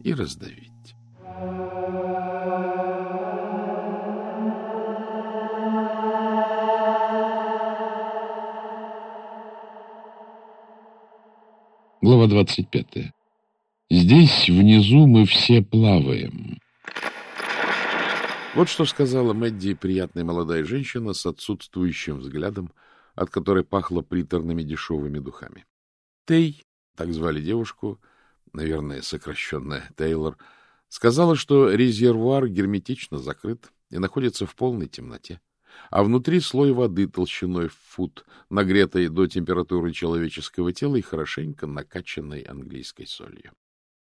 и раздавить. Глава 25. Здесь, внизу, мы все плаваем. Вот что сказала Мэдди, приятная молодая женщина с отсутствующим взглядом, от которой пахло приторными дешевыми духами. Тей, так звали девушку, наверное, сокращенная Тейлор, сказала, что резервуар герметично закрыт и находится в полной темноте а внутри слой воды толщиной в фут, нагретой до температуры человеческого тела и хорошенько накачанной английской солью.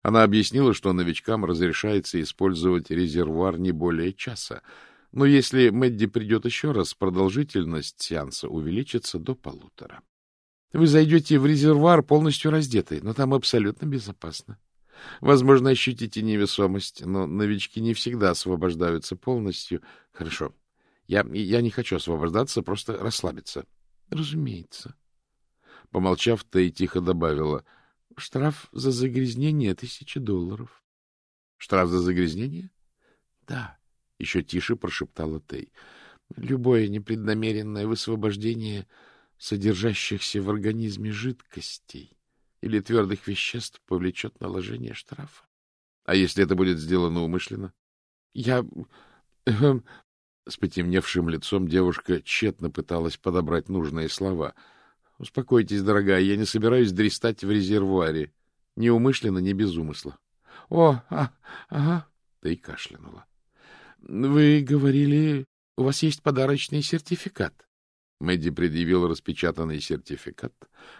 Она объяснила, что новичкам разрешается использовать резервуар не более часа, но если Мэдди придет еще раз, продолжительность сеанса увеличится до полутора. Вы зайдете в резервуар полностью раздетый, но там абсолютно безопасно. Возможно, ощутите невесомость, но новички не всегда освобождаются полностью. Хорошо, я, я не хочу освобождаться, просто расслабиться. — Разумеется. Помолчав, Тей тихо добавила. — Штраф за загрязнение — тысяча долларов. — Штраф за загрязнение? — Да. — еще тише прошептала Тей. — Любое непреднамеренное высвобождение содержащихся в организме жидкостей или твердых веществ повлечет наложение штрафа. — А если это будет сделано умышленно? — Я... Эм, с потемневшим лицом девушка тщетно пыталась подобрать нужные слова. — Успокойтесь, дорогая, я не собираюсь дристать в резервуаре. Ни умышленно, ни без умысла. — О, а, ага, — ты кашлянула. — Вы говорили, у вас есть подарочный сертификат. Мэдди предъявил распечатанный сертификат,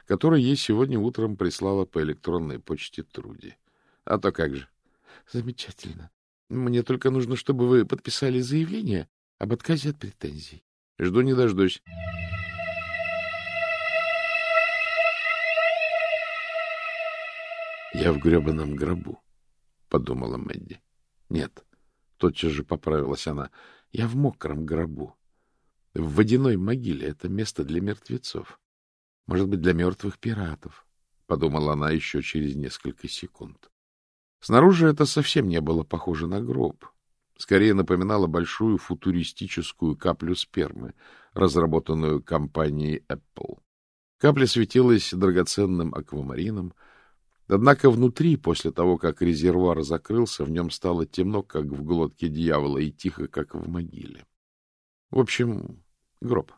который ей сегодня утром прислала по электронной почте Труди. — А то как же. — Замечательно. Мне только нужно, чтобы вы подписали заявление об отказе от претензий. Жду не дождусь. Я в гребаном гробу, подумала Мэдди. Нет, тотчас же поправилась она. Я в мокром гробу. В водяной могиле это место для мертвецов. Может быть, для мертвых пиратов, подумала она еще через несколько секунд. Снаружи это совсем не было похоже на гроб. Скорее напоминало большую футуристическую каплю спермы, разработанную компанией Apple. Капля светилась драгоценным аквамарином, однако внутри, после того, как резервуар закрылся, в нем стало темно, как в глотке дьявола, и тихо, как в могиле. В общем, гроб.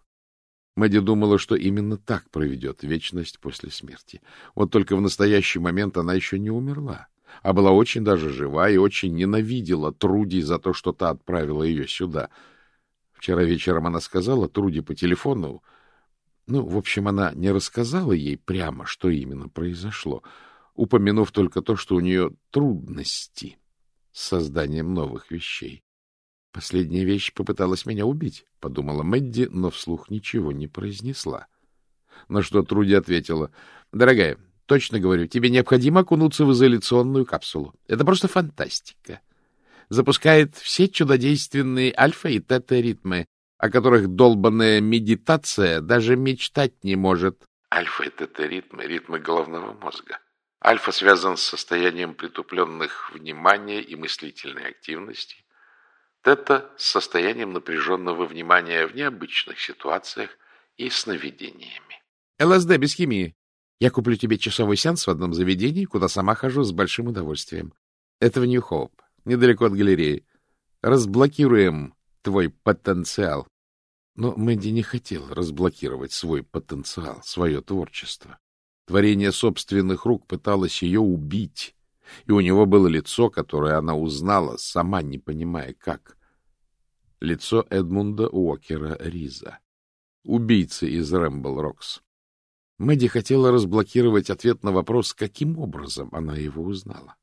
Мэдди думала, что именно так проведет вечность после смерти. Вот только в настоящий момент она еще не умерла а была очень даже жива и очень ненавидела Труди за то, что та отправила ее сюда. Вчера вечером она сказала Труди по телефону, ну, в общем, она не рассказала ей прямо, что именно произошло, упомянув только то, что у нее трудности с созданием новых вещей. Последняя вещь попыталась меня убить, — подумала Мэдди, но вслух ничего не произнесла. На что Труди ответила, — Дорогая, Точно говорю, тебе необходимо окунуться в изоляционную капсулу. Это просто фантастика. Запускает все чудодейственные альфа и тета-ритмы, о которых долбанная медитация даже мечтать не может. Альфа и тета-ритмы — ритмы головного мозга. Альфа связан с состоянием притупленных внимания и мыслительной активности. Тета — с состоянием напряженного внимания в необычных ситуациях и сновидениями. ЛСД без химии. Я куплю тебе часовой сеанс в одном заведении, куда сама хожу с большим удовольствием. Это в Нью-Хоуп, недалеко от галереи. Разблокируем твой потенциал. Но Мэнди не хотел разблокировать свой потенциал, свое творчество. Творение собственных рук пыталось ее убить, и у него было лицо, которое она узнала, сама не понимая как. Лицо Эдмунда Уокера Риза, убийцы из Рэмбл Рокс. Мэдди хотела разблокировать ответ на вопрос, каким образом она его узнала.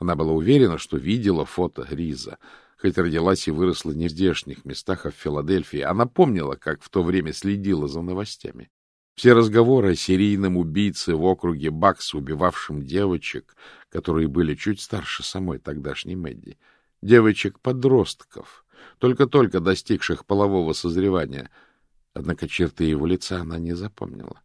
Она была уверена, что видела фото Риза, хоть родилась и выросла не в здешних местах, а в Филадельфии. Она помнила, как в то время следила за новостями. Все разговоры о серийном убийце в округе Бакс, убивавшем девочек, которые были чуть старше самой тогдашней Мэдди, девочек-подростков, только-только достигших полового созревания. Однако черты его лица она не запомнила.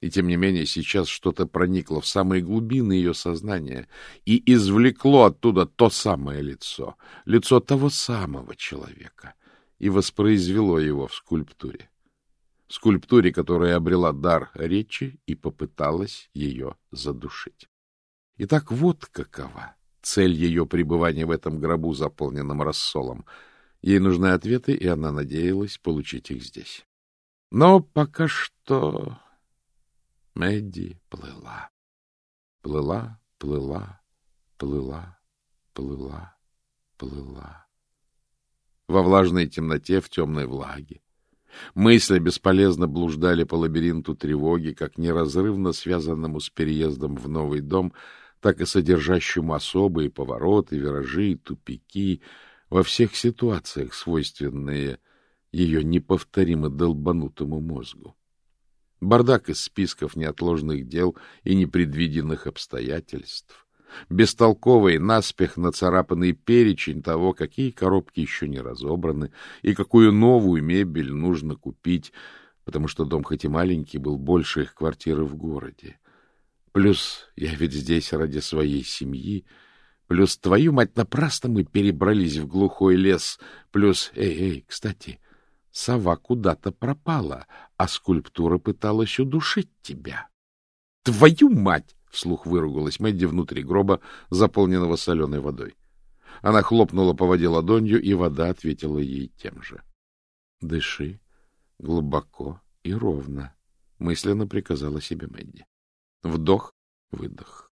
И тем не менее сейчас что-то проникло в самые глубины ее сознания и извлекло оттуда то самое лицо, лицо того самого человека, и воспроизвело его в скульптуре. Скульптуре, которая обрела дар речи и попыталась ее задушить. Итак, вот какова цель ее пребывания в этом гробу, заполненном рассолом. Ей нужны ответы, и она надеялась получить их здесь. Но пока что Мэдди плыла. Плыла, плыла, плыла, плыла, плыла. Во влажной темноте, в темной влаге. Мысли бесполезно блуждали по лабиринту тревоги, как неразрывно связанному с переездом в новый дом, так и содержащему особые повороты, виражи, тупики, во всех ситуациях, свойственные ее неповторимо долбанутому мозгу. Бардак из списков неотложных дел и непредвиденных обстоятельств. Бестолковый, наспех нацарапанный перечень того, какие коробки еще не разобраны и какую новую мебель нужно купить, потому что дом хоть и маленький, был больше их квартиры в городе. Плюс я ведь здесь ради своей семьи, плюс твою мать напрасно мы перебрались в глухой лес, плюс, эй, эй, кстати, сова куда-то пропала, а скульптура пыталась удушить тебя. — Твою мать! — вслух выругалась Мэдди внутри гроба, заполненного соленой водой. Она хлопнула по воде ладонью, и вода ответила ей тем же. — Дыши глубоко и ровно, — мысленно приказала себе Мэдди. Вдох, выдох.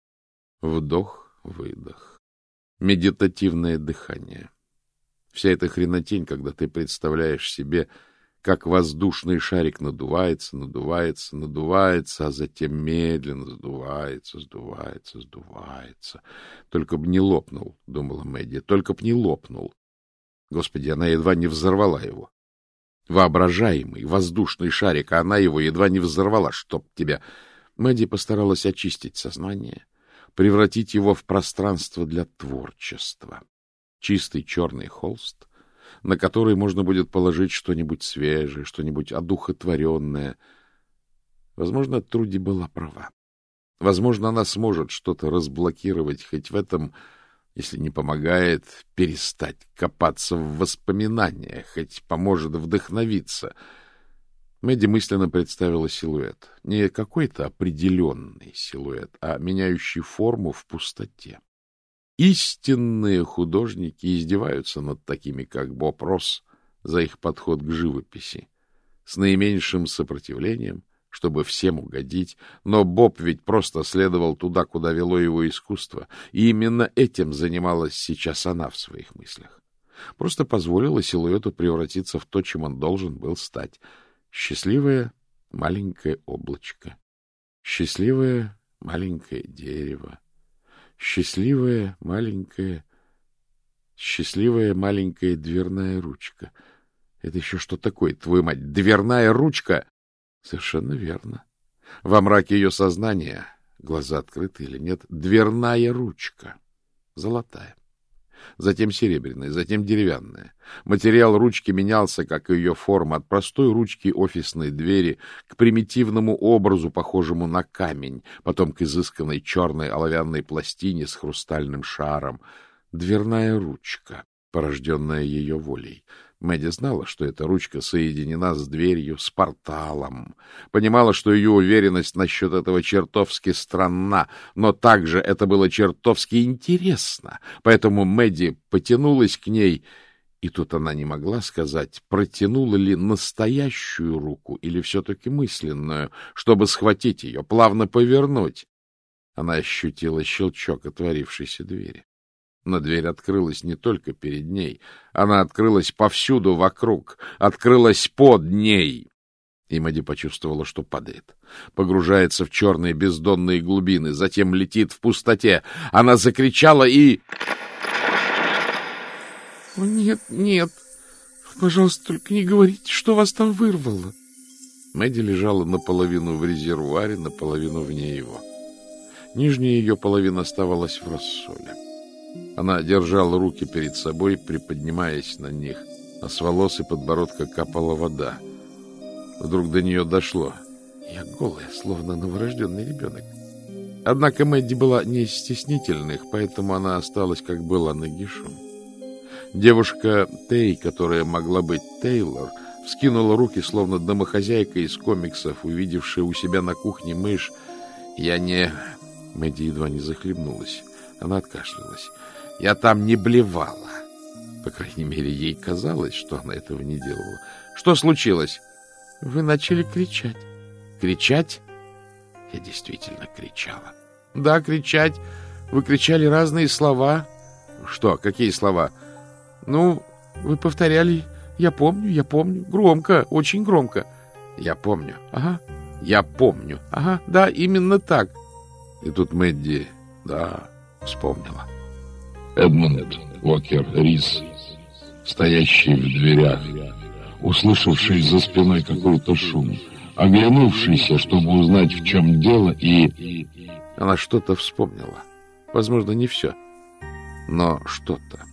Вдох, выдох. Медитативное дыхание. — Вся эта хренотень, когда ты представляешь себе, как воздушный шарик надувается, надувается, надувается, а затем медленно сдувается, сдувается, сдувается. Только б не лопнул, — думала Мэдди, — только б не лопнул. Господи, она едва не взорвала его. Воображаемый воздушный шарик, а она его едва не взорвала, чтоб тебя... Мэдди постаралась очистить сознание, превратить его в пространство для творчества. Чистый черный холст, на который можно будет положить что-нибудь свежее, что-нибудь одухотворенное. Возможно, Труди была права. Возможно, она сможет что-то разблокировать, хоть в этом, если не помогает, перестать копаться в воспоминаниях, хоть поможет вдохновиться. Мэдди мысленно представила силуэт. Не какой-то определенный силуэт, а меняющий форму в пустоте. Истинные художники издеваются над такими, как Боб Росс, за их подход к живописи, с наименьшим сопротивлением, чтобы всем угодить, но Боб ведь просто следовал туда, куда вело его искусство, и именно этим занималась сейчас она в своих мыслях. Просто позволила силуэту превратиться в то, чем он должен был стать. Счастливое маленькое облачко, счастливое маленькое дерево, счастливая маленькая, счастливая маленькая дверная ручка. Это еще что такое, твою мать, дверная ручка? Совершенно верно. Во мраке ее сознания, глаза открыты или нет, дверная ручка, золотая затем серебряная, затем деревянная. Материал ручки менялся, как и ее форма, от простой ручки офисной двери к примитивному образу, похожему на камень, потом к изысканной черной оловянной пластине с хрустальным шаром. Дверная ручка, порожденная ее волей. Мэдди знала, что эта ручка соединена с дверью, с порталом. Понимала, что ее уверенность насчет этого чертовски странна, но также это было чертовски интересно. Поэтому Мэдди потянулась к ней, и тут она не могла сказать, протянула ли настоящую руку или все-таки мысленную, чтобы схватить ее, плавно повернуть. Она ощутила щелчок отворившейся двери. Но дверь открылась не только перед ней, она открылась повсюду вокруг, открылась под ней. И Мэдди почувствовала, что падает, погружается в черные бездонные глубины, затем летит в пустоте. Она закричала и... — О, нет, нет, пожалуйста, только не говорите, что вас там вырвало. Мэдди лежала наполовину в резервуаре, наполовину вне его. Нижняя ее половина оставалась в рассоле. Она держала руки перед собой, приподнимаясь на них, а с волос и подбородка капала вода. Вдруг до нее дошло. Я голая, словно новорожденный ребенок. Однако Мэдди была не из стеснительных, поэтому она осталась, как была, нагишом. Девушка Тей, которая могла быть Тейлор, вскинула руки, словно домохозяйка из комиксов, увидевшая у себя на кухне мышь. Я не... Мэдди едва не захлебнулась. Она откашлялась. Я там не блевала. По крайней мере, ей казалось, что она этого не делала. Что случилось? Вы начали кричать. Кричать? Я действительно кричала. Да, кричать. Вы кричали разные слова. Что? Какие слова? Ну, вы повторяли «я помню, я помню». Громко, очень громко. Я помню. Ага. Я помню. Ага, да, именно так. И тут Мэдди, да, вспомнила. Эдмунд Уокер Рис, стоящий в дверях, услышавший за спиной какой-то шум, оглянувшийся, чтобы узнать, в чем дело, и... Она что-то вспомнила. Возможно, не все, но что-то.